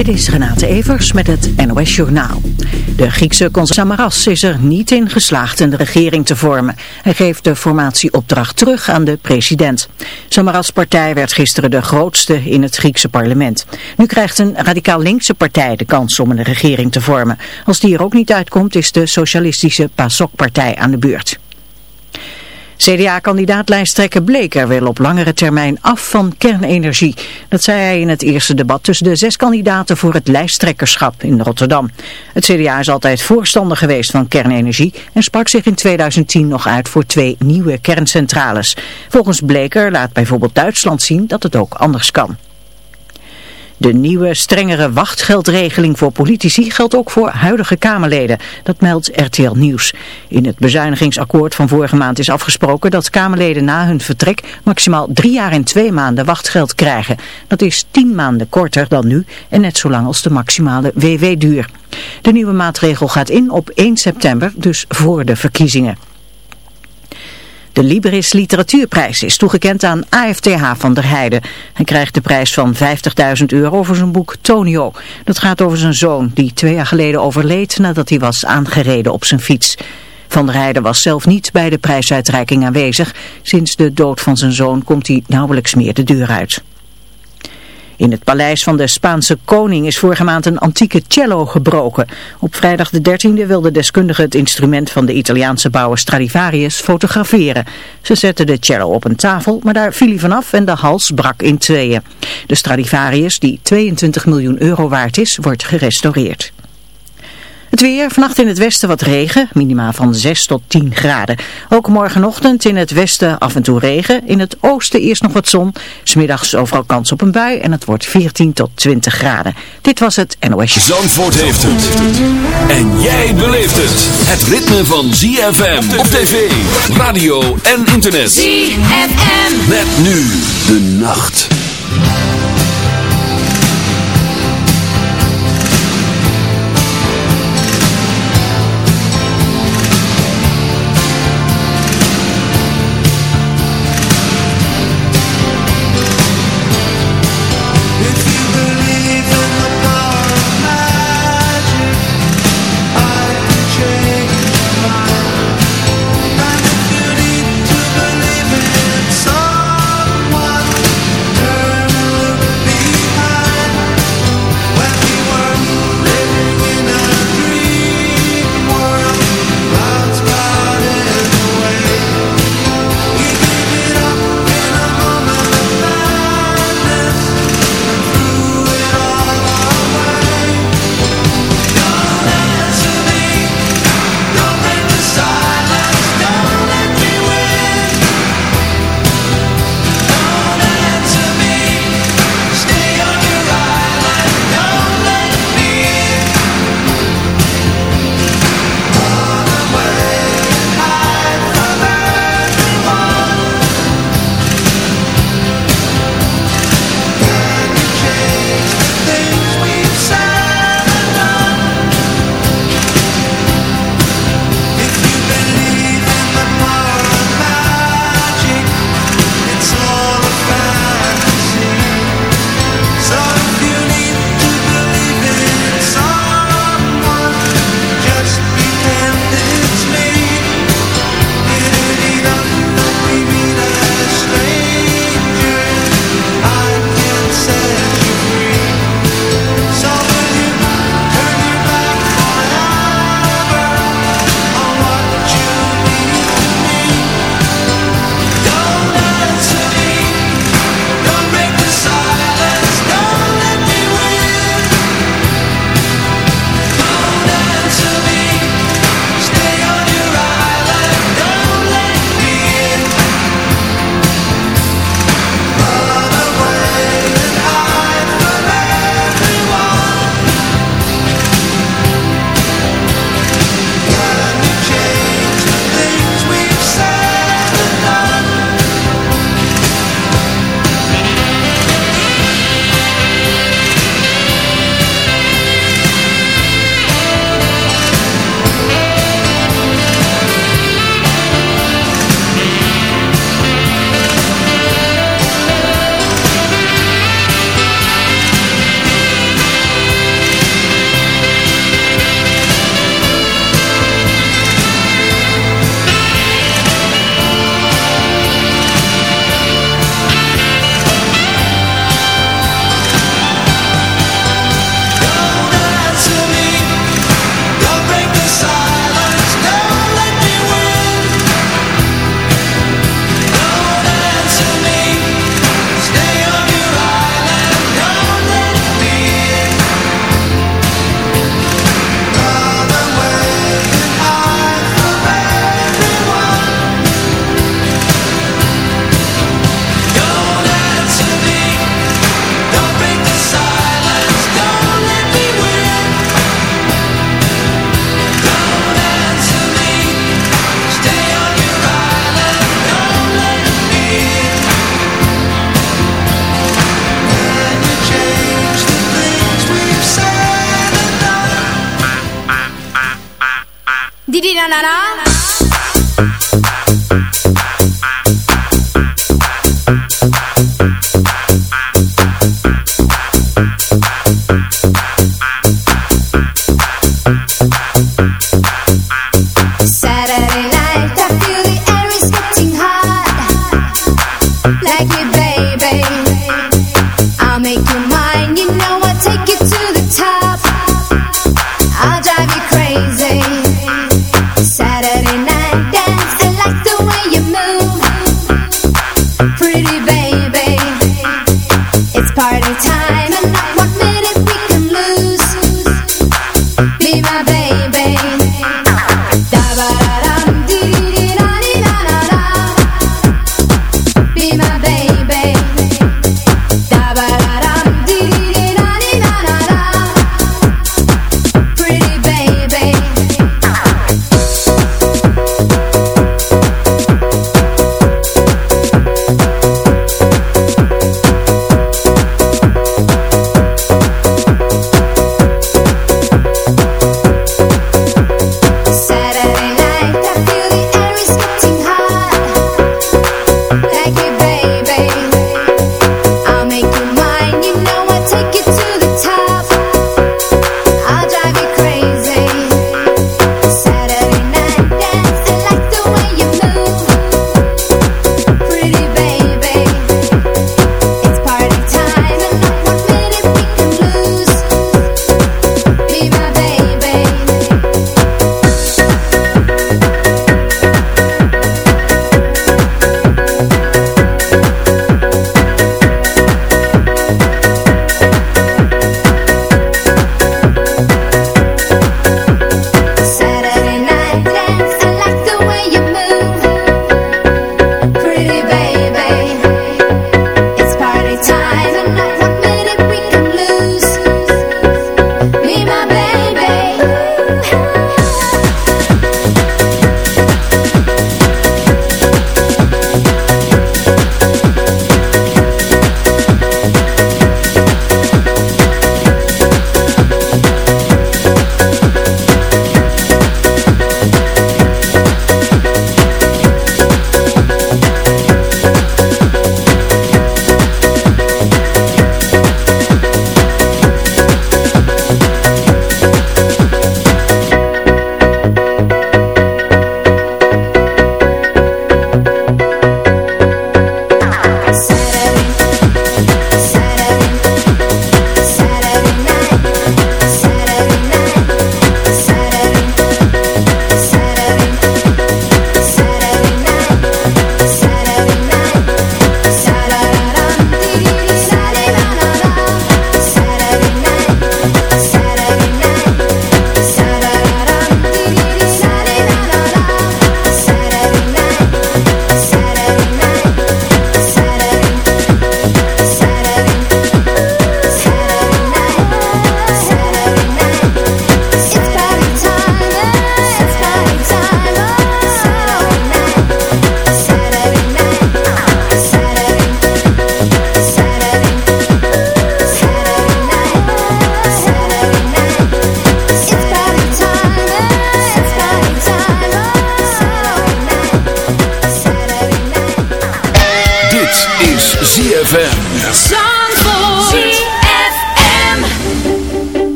Dit is Renate Evers met het NOS Journaal. De Griekse consul Samaras is er niet in geslaagd een regering te vormen. Hij geeft de formatieopdracht terug aan de president. Samaras partij werd gisteren de grootste in het Griekse parlement. Nu krijgt een radicaal linkse partij de kans om een regering te vormen. Als die er ook niet uitkomt is de socialistische PASOK-partij aan de beurt. CDA-kandidaat-lijsttrekker Bleker wil op langere termijn af van kernenergie. Dat zei hij in het eerste debat tussen de zes kandidaten voor het lijsttrekkerschap in Rotterdam. Het CDA is altijd voorstander geweest van kernenergie en sprak zich in 2010 nog uit voor twee nieuwe kerncentrales. Volgens Bleker laat bijvoorbeeld Duitsland zien dat het ook anders kan. De nieuwe, strengere wachtgeldregeling voor politici geldt ook voor huidige Kamerleden. Dat meldt RTL Nieuws. In het bezuinigingsakkoord van vorige maand is afgesproken dat Kamerleden na hun vertrek maximaal drie jaar en twee maanden wachtgeld krijgen. Dat is tien maanden korter dan nu en net zo lang als de maximale WW-duur. De nieuwe maatregel gaat in op 1 september, dus voor de verkiezingen. De Liberis Literatuurprijs is toegekend aan AFTH van der Heijden. Hij krijgt de prijs van 50.000 euro voor zijn boek Tonio. Dat gaat over zijn zoon die twee jaar geleden overleed nadat hij was aangereden op zijn fiets. Van der Heijden was zelf niet bij de prijsuitreiking aanwezig. Sinds de dood van zijn zoon komt hij nauwelijks meer de deur uit. In het paleis van de Spaanse koning is vorige maand een antieke cello gebroken. Op vrijdag de 13e wilde deskundigen het instrument van de Italiaanse bouwer Stradivarius fotograferen. Ze zetten de cello op een tafel, maar daar viel hij vanaf en de hals brak in tweeën. De Stradivarius, die 22 miljoen euro waard is, wordt gerestaureerd. Het weer, vannacht in het westen wat regen, minima van 6 tot 10 graden. Ook morgenochtend in het westen af en toe regen. In het oosten eerst nog wat zon. Smiddags overal kans op een bui en het wordt 14 tot 20 graden. Dit was het NOS. Zandvoort heeft het. En jij beleeft het. Het ritme van ZFM op tv, radio en internet. ZFM. Met nu de nacht.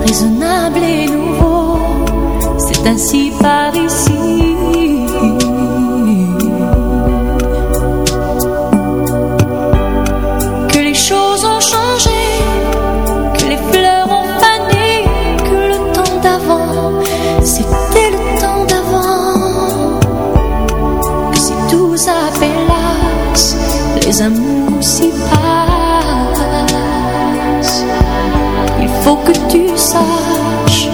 Raisonnable et nouveau, c'est ainsi Paris les amours s'y passent. Il faut que tu saches,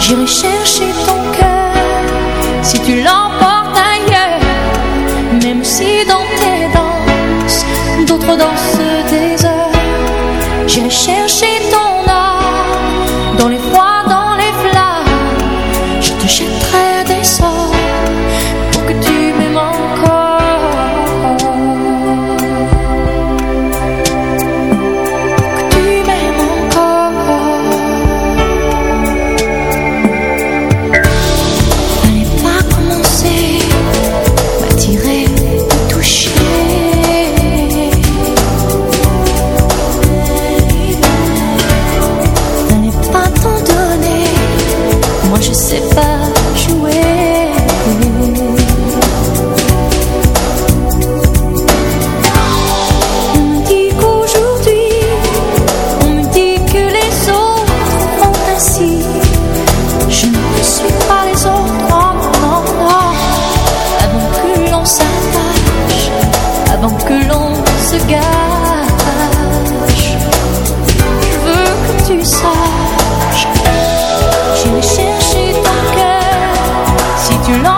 j'irai chercher ton cœur si tu l'entends. you know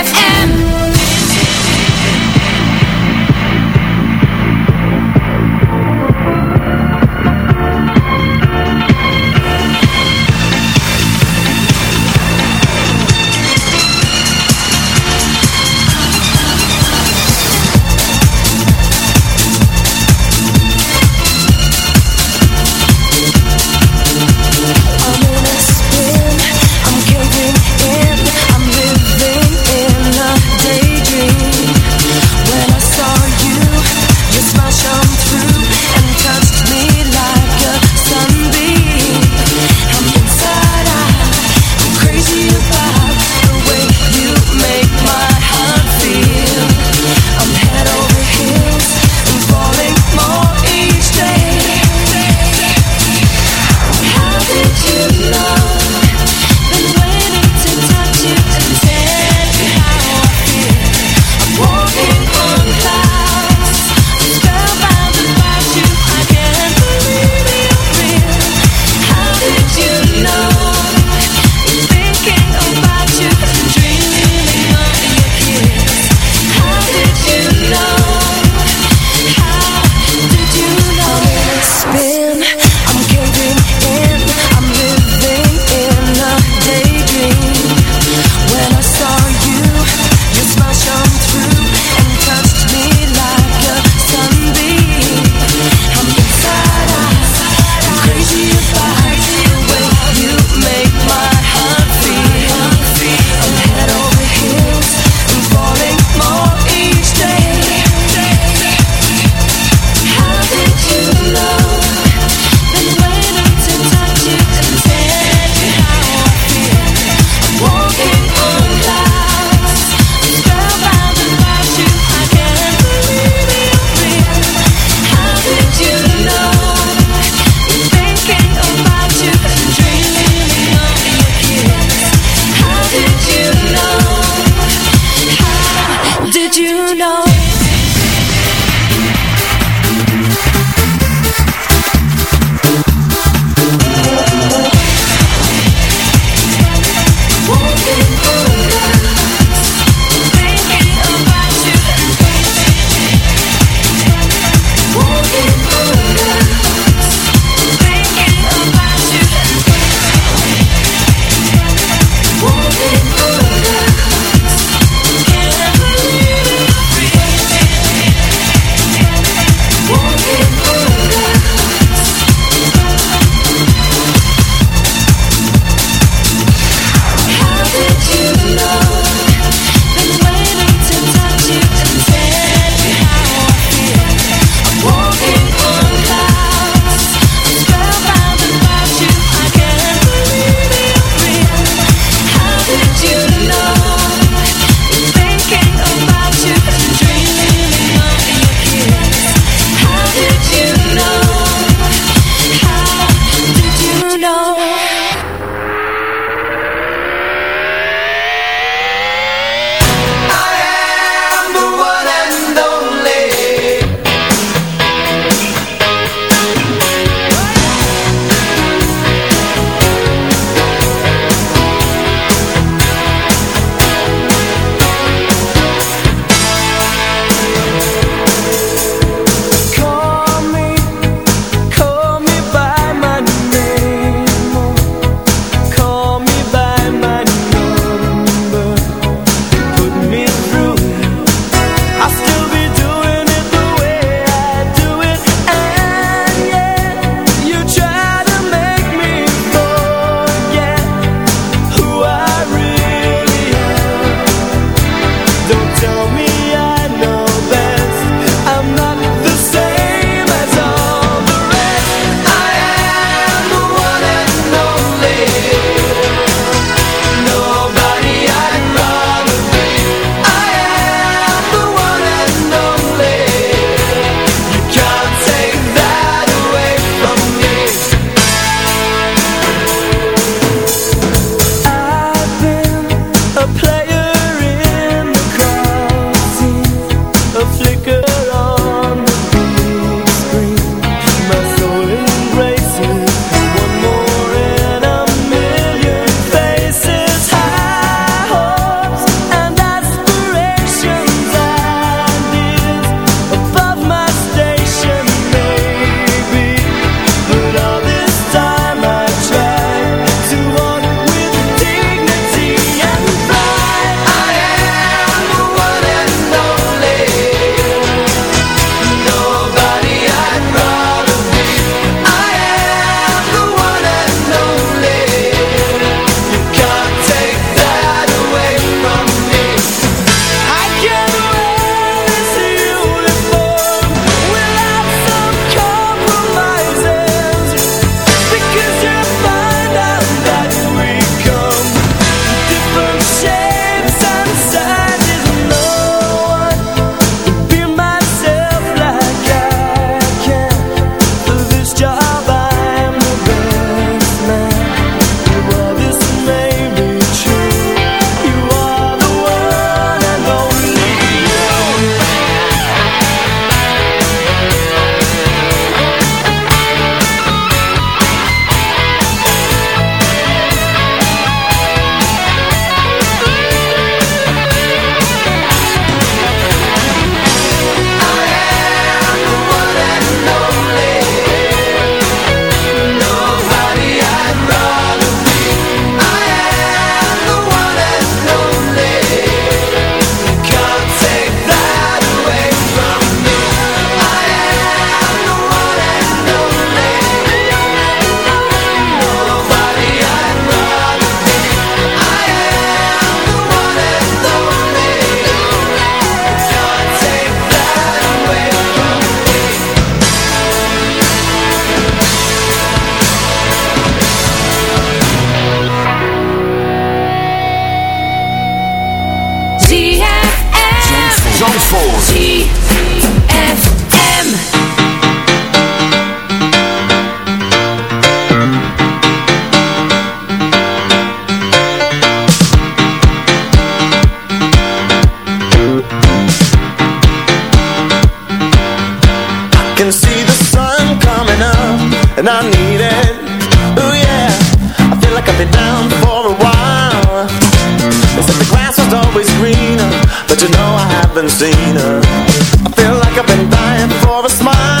I feel like I've been dying for a smile.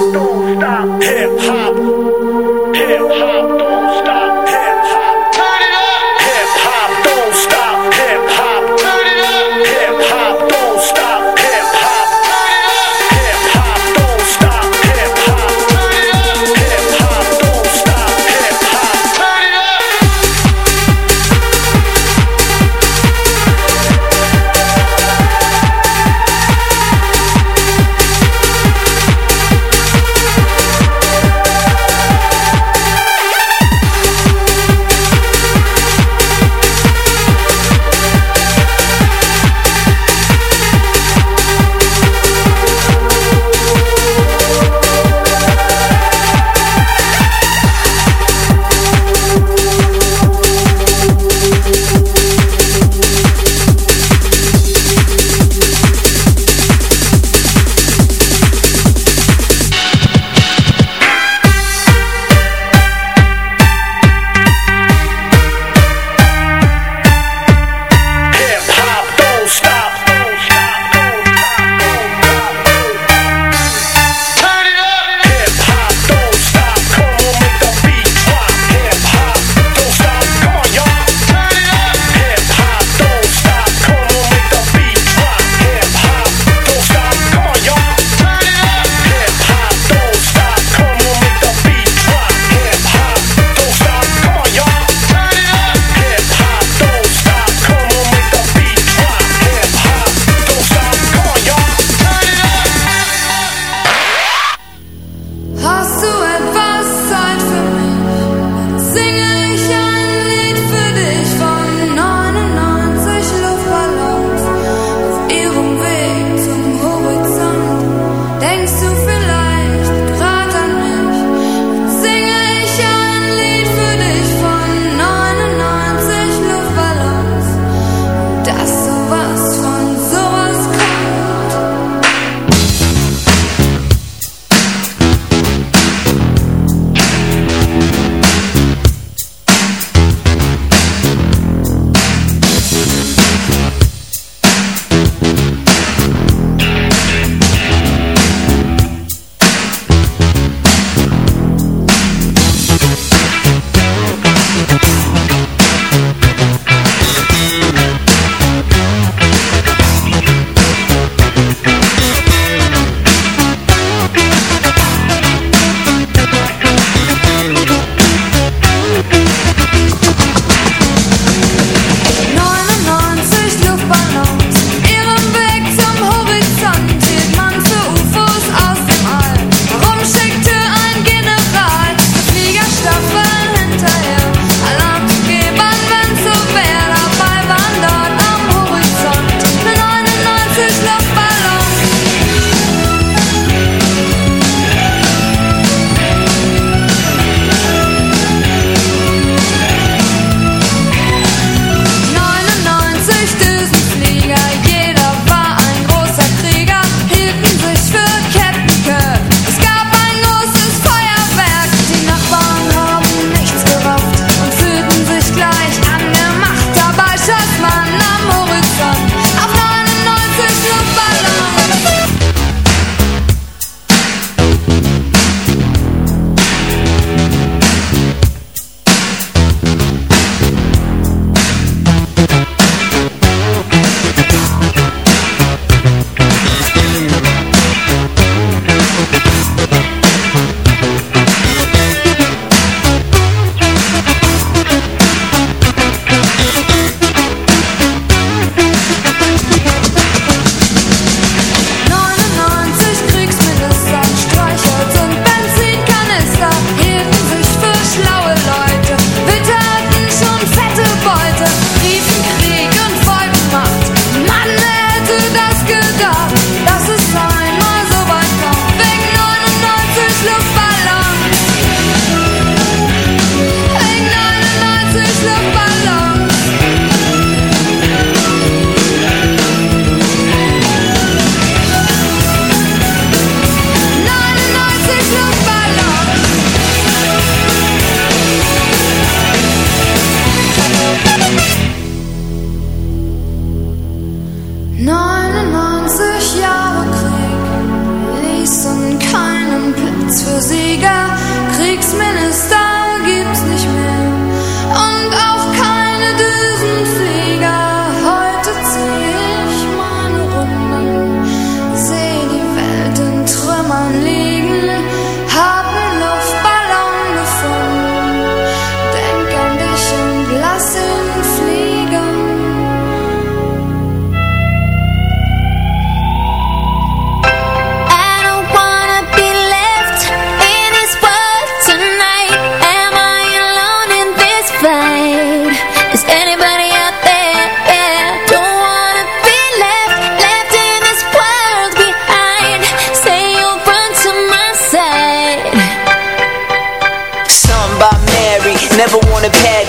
Don't stop hip hop. Hip hop.